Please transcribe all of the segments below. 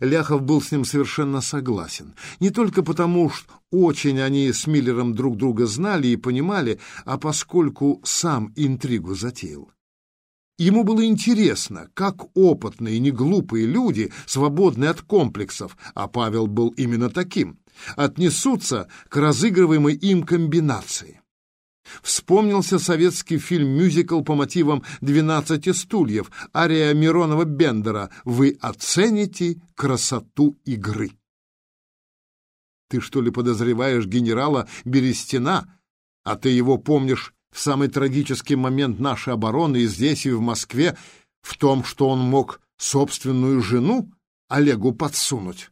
Ляхов был с ним совершенно согласен. Не только потому, что очень они с Миллером друг друга знали и понимали, а поскольку сам интригу затеял. Ему было интересно, как опытные, неглупые люди, свободные от комплексов, а Павел был именно таким, отнесутся к разыгрываемой им комбинации. Вспомнился советский фильм-мюзикл по мотивам «Двенадцати стульев» ария Миронова-Бендера «Вы оцените красоту игры». Ты что ли подозреваешь генерала Берестина, а ты его помнишь в самый трагический момент нашей обороны и здесь, и в Москве, в том, что он мог собственную жену Олегу подсунуть.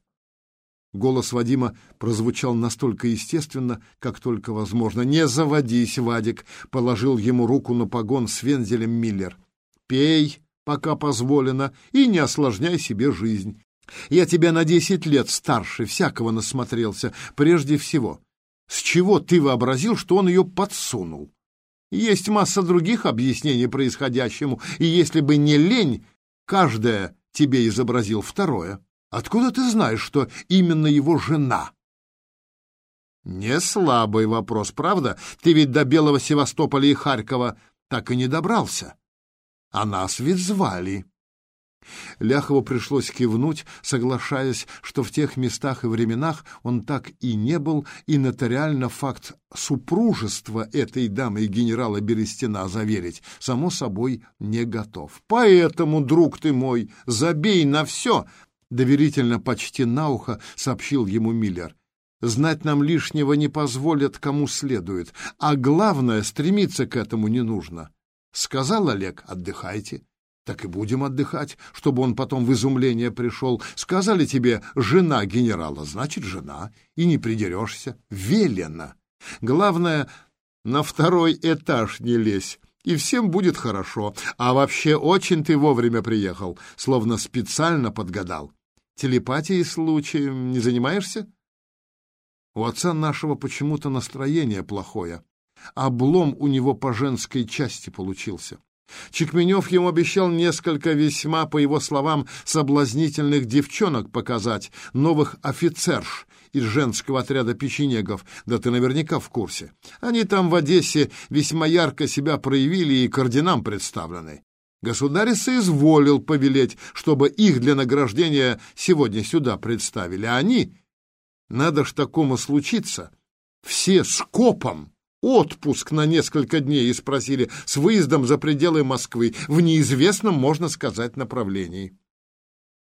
Голос Вадима прозвучал настолько естественно, как только возможно. «Не заводись, Вадик!» — положил ему руку на погон с вензелем Миллер. «Пей, пока позволено, и не осложняй себе жизнь. Я тебя на десять лет старше, всякого насмотрелся. Прежде всего, с чего ты вообразил, что он ее подсунул? Есть масса других объяснений происходящему, и если бы не лень, каждое тебе изобразил второе. Откуда ты знаешь, что именно его жена? Не слабый вопрос, правда? Ты ведь до Белого Севастополя и Харькова так и не добрался. А нас ведь звали. Ляхову пришлось кивнуть, соглашаясь, что в тех местах и временах он так и не был, и нотариально факт супружества этой дамы и генерала Берестина заверить, само собой, не готов. «Поэтому, друг ты мой, забей на все!» — доверительно почти на ухо сообщил ему Миллер. «Знать нам лишнего не позволят, кому следует, а главное, стремиться к этому не нужно». Сказал Олег, отдыхайте так и будем отдыхать, чтобы он потом в изумление пришел. Сказали тебе «жена генерала», значит, жена, и не придерешься. Велено. Главное, на второй этаж не лезь, и всем будет хорошо. А вообще очень ты вовремя приехал, словно специально подгадал. Телепатией случаем не занимаешься? У отца нашего почему-то настроение плохое. Облом у него по женской части получился. Чекменев ему обещал несколько весьма, по его словам, соблазнительных девчонок показать, новых офицерш из женского отряда печенегов, да ты наверняка в курсе. Они там в Одессе весьма ярко себя проявили и к орденам представлены. Государь соизволил повелеть, чтобы их для награждения сегодня сюда представили, а они, надо ж такому случиться, все скопом отпуск на несколько дней и спросили с выездом за пределы Москвы в неизвестном, можно сказать, направлении.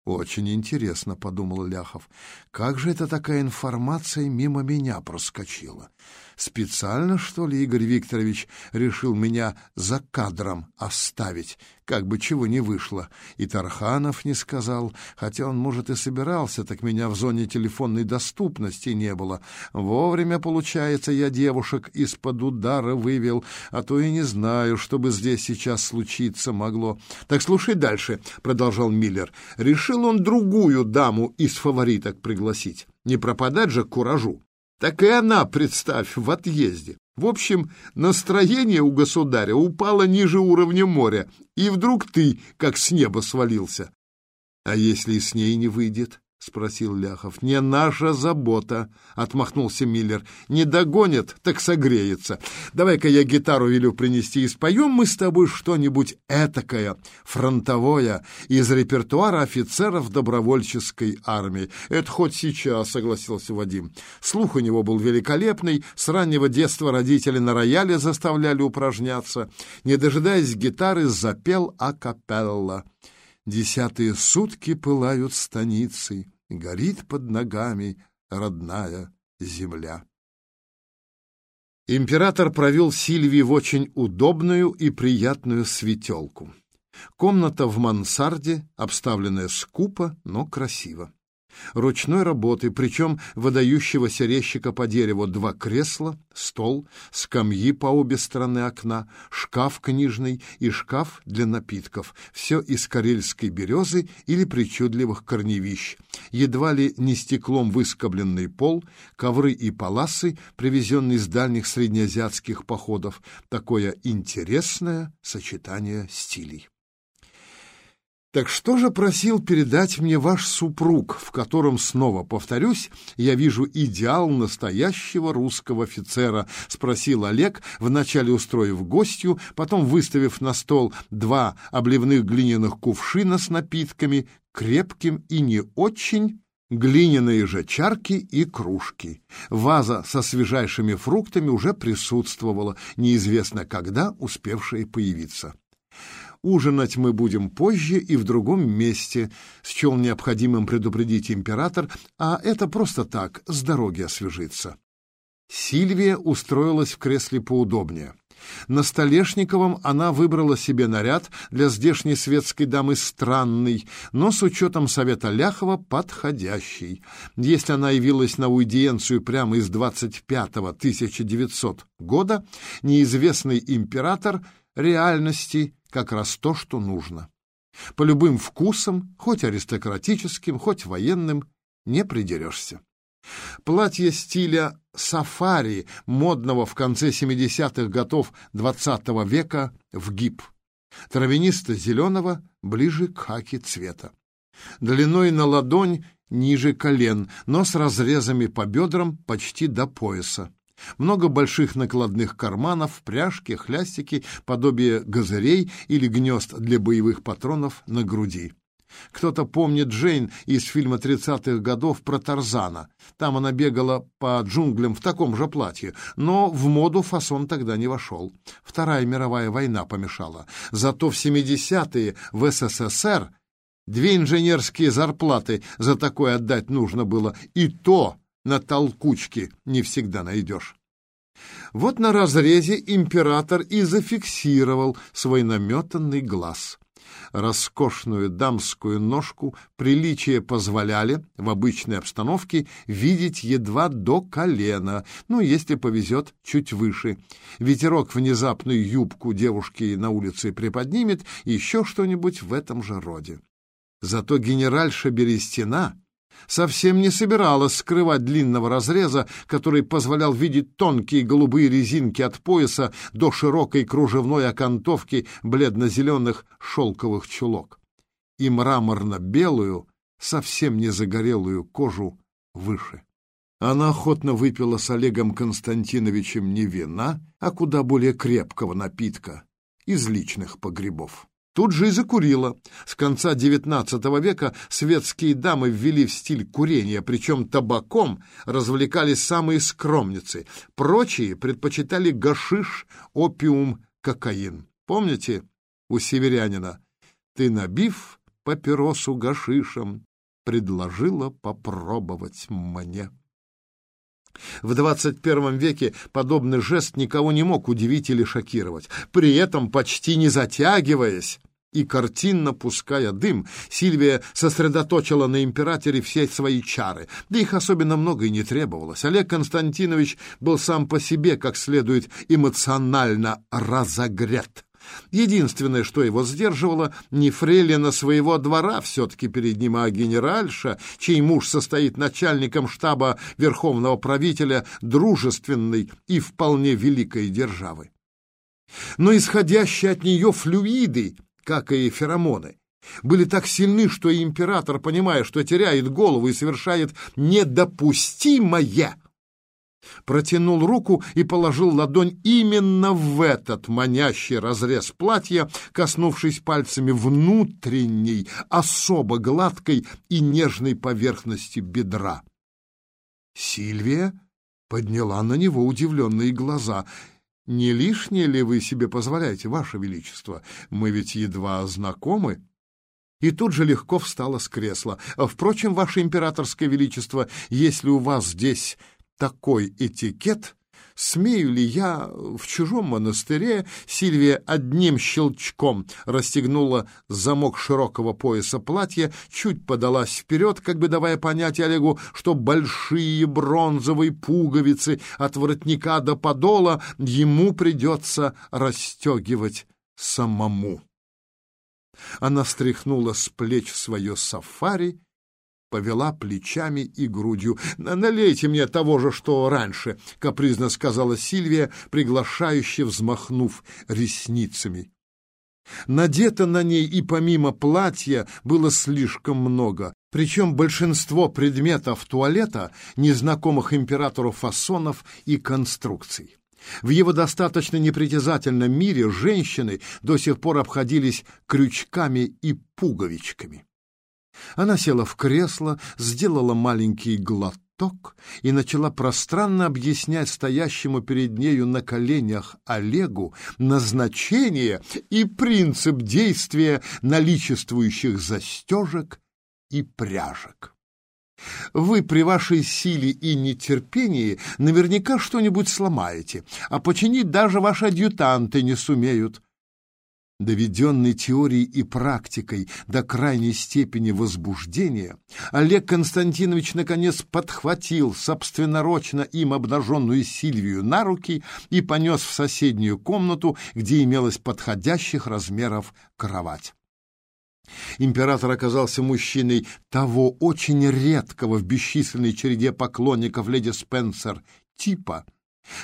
«Очень интересно», — подумал Ляхов. «Как же это такая информация мимо меня проскочила? Специально, что ли, Игорь Викторович решил меня за кадром оставить, как бы чего не вышло. И Тарханов не сказал, хотя он, может, и собирался, так меня в зоне телефонной доступности не было. Вовремя, получается, я девушек из-под удара вывел, а то и не знаю, что бы здесь сейчас случиться могло. Так слушай дальше, — продолжал Миллер. Решил он другую даму из фавориток пригласить. Не пропадать же куражу. Так и она, представь, в отъезде. В общем, настроение у государя упало ниже уровня моря, и вдруг ты, как с неба, свалился. А если и с ней не выйдет? — спросил Ляхов. — Не наша забота, — отмахнулся Миллер. — Не догонит, так согреется. Давай-ка я гитару велю принести и споем мы с тобой что-нибудь этакое, фронтовое, из репертуара офицеров добровольческой армии. — Это хоть сейчас, — согласился Вадим. Слух у него был великолепный, с раннего детства родители на рояле заставляли упражняться. Не дожидаясь гитары, запел акапелла. Десятые сутки пылают станицы, горит под ногами родная земля. Император провел Сильвии в очень удобную и приятную светелку. Комната в мансарде, обставленная скупо, но красиво ручной работы, причем выдающегося резчика по дереву, два кресла, стол, скамьи по обе стороны окна, шкаф книжный и шкаф для напитков, все из карельской березы или причудливых корневищ, едва ли не стеклом выскобленный пол, ковры и паласы, привезенные с дальних среднеазиатских походов, такое интересное сочетание стилей. Так что же просил передать мне ваш супруг, в котором, снова повторюсь, я вижу идеал настоящего русского офицера? Спросил Олег, вначале устроив гостью, потом выставив на стол два обливных глиняных кувшина с напитками, крепким и не очень, глиняные же чарки и кружки. Ваза со свежайшими фруктами уже присутствовала, неизвестно когда успевшая появиться. Ужинать мы будем позже и в другом месте, счел необходимым предупредить император, а это просто так, с дороги освежиться. Сильвия устроилась в кресле поудобнее. На Столешниковом она выбрала себе наряд для здешней светской дамы странный, но с учетом совета Ляхова подходящий. Если она явилась на аудиенцию прямо из 25-го 1900 года, неизвестный император реальности как раз то, что нужно. По любым вкусам, хоть аристократическим, хоть военным, не придерешься. Платье стиля сафари, модного в конце 70-х годов XX -го века, в гиб. Травянисто-зеленого, ближе к хаки цвета. Длиной на ладонь ниже колен, но с разрезами по бедрам почти до пояса. Много больших накладных карманов, пряжки, хлястики, подобие газырей или гнезд для боевых патронов на груди. Кто-то помнит Джейн из фильма 30-х годов про Тарзана. Там она бегала по джунглям в таком же платье, но в моду фасон тогда не вошел. Вторая мировая война помешала. Зато в 70-е в СССР две инженерские зарплаты за такое отдать нужно было, и то на толкучке не всегда найдешь. Вот на разрезе император и зафиксировал свой наметанный глаз. Роскошную дамскую ножку приличия позволяли в обычной обстановке видеть едва до колена, ну, если повезет, чуть выше. Ветерок внезапную юбку девушки на улице приподнимет, еще что-нибудь в этом же роде. Зато генеральша Берестина совсем не собиралась скрывать длинного разреза, который позволял видеть тонкие голубые резинки от пояса до широкой кружевной окантовки бледно-зеленых шелковых чулок и мраморно-белую, совсем не загорелую кожу выше. Она охотно выпила с Олегом Константиновичем не вина, а куда более крепкого напитка из личных погребов. Тут же и закурила. С конца XIX века светские дамы ввели в стиль курения, причем табаком развлекались самые скромницы. Прочие предпочитали гашиш, опиум, кокаин. Помните у северянина? Ты, набив папиросу гашишем, предложила попробовать мне. В 21 веке подобный жест никого не мог удивить или шокировать. При этом, почти не затягиваясь и картинно пуская дым, Сильвия сосредоточила на императоре все свои чары. Да их особенно много и не требовалось. Олег Константинович был сам по себе, как следует, эмоционально разогрет. Единственное, что его сдерживало, не фрейлина своего двора все-таки перед ним, а генеральша, чей муж состоит начальником штаба верховного правителя дружественной и вполне великой державы. Но исходящие от нее флюиды, как и феромоны, были так сильны, что император, понимая, что теряет голову и совершает недопустимое, протянул руку и положил ладонь именно в этот манящий разрез платья, коснувшись пальцами внутренней, особо гладкой и нежной поверхности бедра. Сильвия подняла на него удивленные глаза. «Не лишнее ли вы себе позволяете, Ваше Величество? Мы ведь едва знакомы» и тут же легко встала с кресла. «Впрочем, Ваше Императорское Величество, если у вас здесь такой этикет, смею ли я в чужом монастыре, Сильвия одним щелчком расстегнула замок широкого пояса платья, чуть подалась вперед, как бы давая понять Олегу, что большие бронзовые пуговицы от воротника до подола ему придется расстегивать самому. Она стряхнула с плеч свое сафари повела плечами и грудью. «Налейте мне того же, что раньше», — капризно сказала Сильвия, приглашающе взмахнув ресницами. Надето на ней и помимо платья было слишком много, причем большинство предметов туалета незнакомых императору фасонов и конструкций. В его достаточно непритязательном мире женщины до сих пор обходились крючками и пуговичками. Она села в кресло, сделала маленький глоток и начала пространно объяснять стоящему перед нею на коленях Олегу назначение и принцип действия наличествующих застежек и пряжек. Вы при вашей силе и нетерпении наверняка что-нибудь сломаете, а починить даже ваши адъютанты не сумеют. Доведенный теорией и практикой до крайней степени возбуждения, Олег Константинович наконец подхватил собственноручно им обнаженную Сильвию на руки и понес в соседнюю комнату, где имелась подходящих размеров кровать. Император оказался мужчиной того очень редкого в бесчисленной череде поклонников леди Спенсер типа,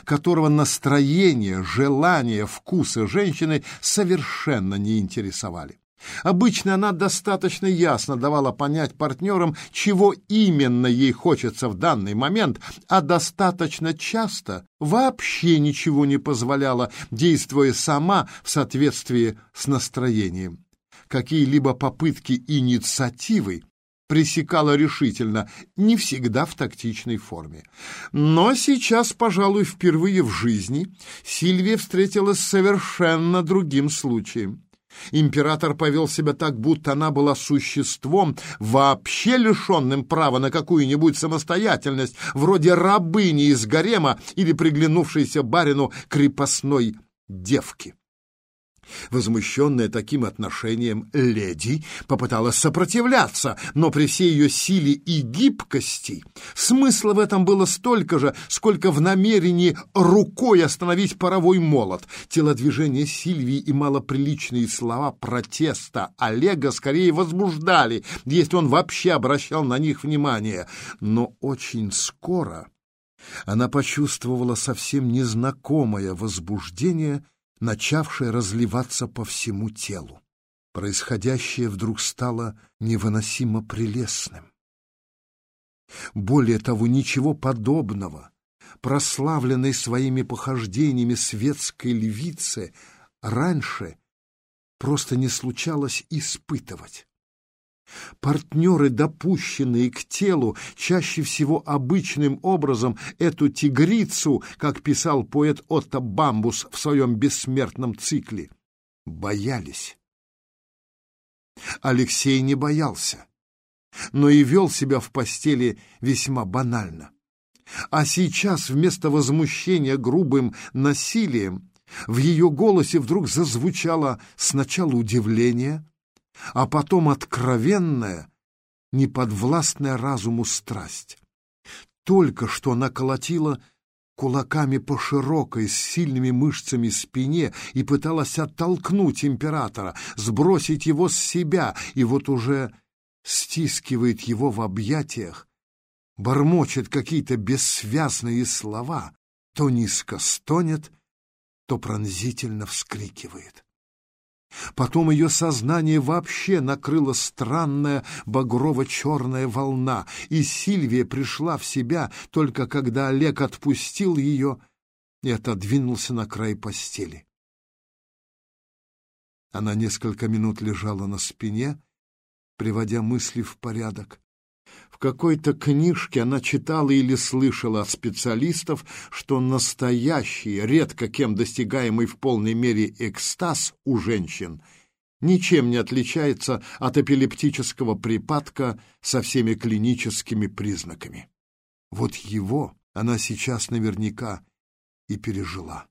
которого настроение, желания, вкусы женщины совершенно не интересовали. Обычно она достаточно ясно давала понять партнерам, чего именно ей хочется в данный момент, а достаточно часто вообще ничего не позволяла, действуя сама в соответствии с настроением какие-либо попытки инициативы пресекала решительно, не всегда в тактичной форме. Но сейчас, пожалуй, впервые в жизни Сильвия встретилась с совершенно другим случаем. Император повел себя так, будто она была существом, вообще лишенным права на какую-нибудь самостоятельность, вроде рабыни из гарема или приглянувшейся барину крепостной девки. Возмущенная таким отношением леди попыталась сопротивляться, но при всей ее силе и гибкости смысла в этом было столько же, сколько в намерении рукой остановить паровой молот. Телодвижения Сильвии и малоприличные слова протеста Олега скорее возбуждали, если он вообще обращал на них внимание. Но очень скоро она почувствовала совсем незнакомое возбуждение начавшее разливаться по всему телу. Происходящее вдруг стало невыносимо прелестным. Более того, ничего подобного, прославленной своими похождениями светской львице, раньше просто не случалось испытывать. Партнеры, допущенные к телу, чаще всего обычным образом эту тигрицу, как писал поэт Отто Бамбус в своем бессмертном цикле, боялись. Алексей не боялся, но и вел себя в постели весьма банально. А сейчас вместо возмущения грубым насилием в ее голосе вдруг зазвучало сначала удивление, а потом откровенная, неподвластная разуму страсть. Только что она колотила кулаками по широкой, с сильными мышцами спине и пыталась оттолкнуть императора, сбросить его с себя, и вот уже стискивает его в объятиях, бормочет какие-то бессвязные слова, то низко стонет, то пронзительно вскрикивает. Потом ее сознание вообще накрыла странная багрово-черная волна, и Сильвия пришла в себя только когда Олег отпустил ее и отодвинулся на край постели. Она несколько минут лежала на спине, приводя мысли в порядок. Какой-то книжке она читала или слышала от специалистов, что настоящий, редко кем достигаемый в полной мере экстаз у женщин ничем не отличается от эпилептического припадка со всеми клиническими признаками. Вот его она сейчас наверняка и пережила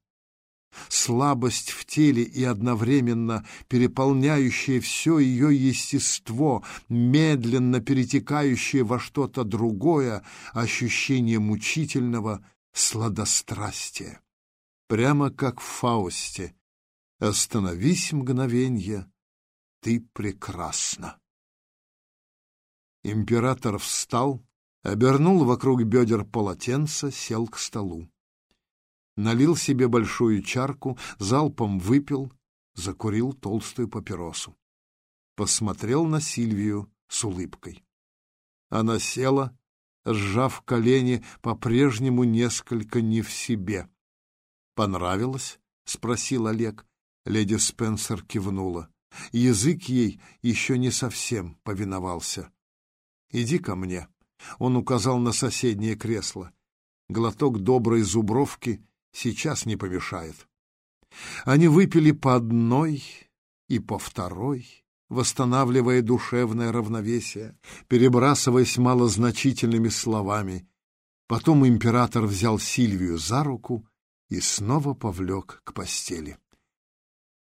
слабость в теле и одновременно переполняющая все ее естество, медленно перетекающее во что-то другое, ощущение мучительного сладострастия. Прямо как в Фаусте. «Остановись мгновенье, ты прекрасна». Император встал, обернул вокруг бедер полотенца, сел к столу налил себе большую чарку, залпом выпил, закурил толстую папиросу. Посмотрел на Сильвию с улыбкой. Она села, сжав колени, по-прежнему несколько не в себе. «Понравилось?» — спросил Олег. Леди Спенсер кивнула. Язык ей еще не совсем повиновался. «Иди ко мне», — он указал на соседнее кресло. Глоток доброй зубровки сейчас не помешает. Они выпили по одной и по второй, восстанавливая душевное равновесие, перебрасываясь малозначительными словами. Потом император взял Сильвию за руку и снова повлек к постели.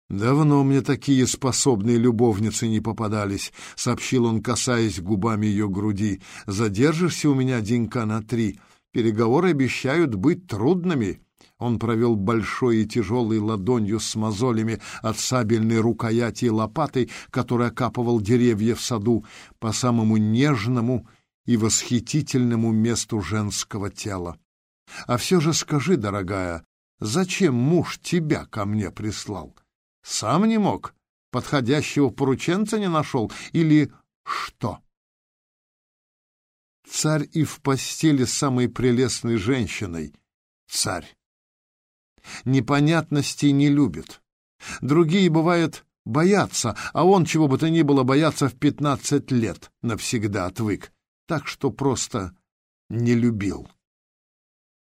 «Давно мне такие способные любовницы не попадались», — сообщил он, касаясь губами ее груди. «Задержишься у меня денька на три. Переговоры обещают быть трудными». Он провел большой и тяжелой ладонью с мозолями от сабельной рукояти и лопатой, которой окапывал деревья в саду, по самому нежному и восхитительному месту женского тела. «А все же скажи, дорогая, зачем муж тебя ко мне прислал? Сам не мог? Подходящего порученца не нашел? Или что?» Царь и в постели с самой прелестной женщиной — царь непонятностей не любит. Другие, бывает, боятся, а он, чего бы то ни было, бояться в пятнадцать лет навсегда отвык, так что просто не любил.